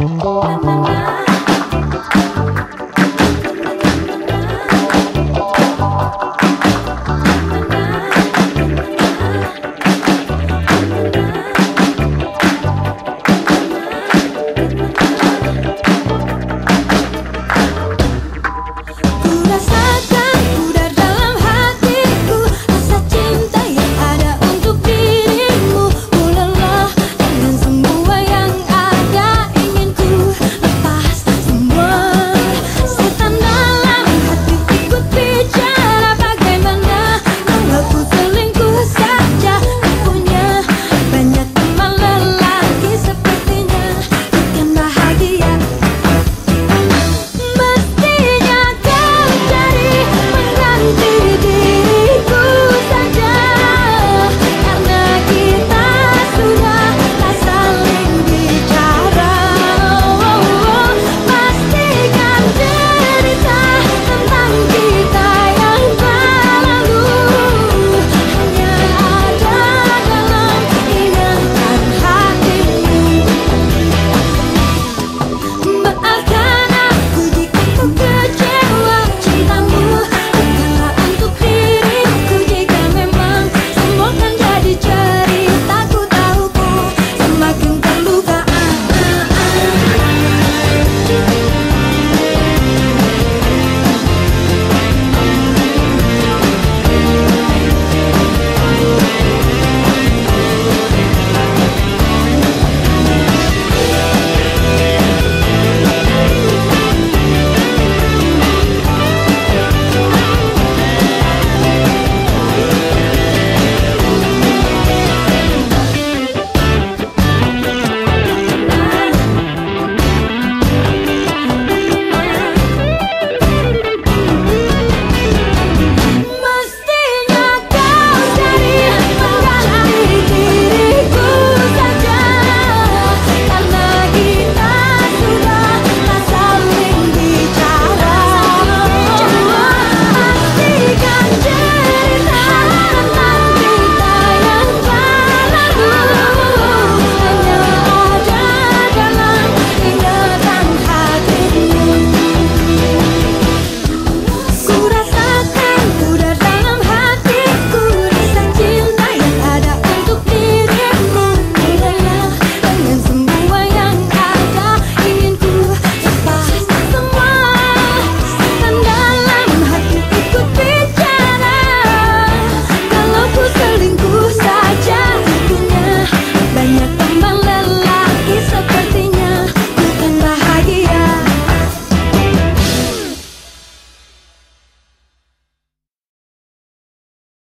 Na, na, na.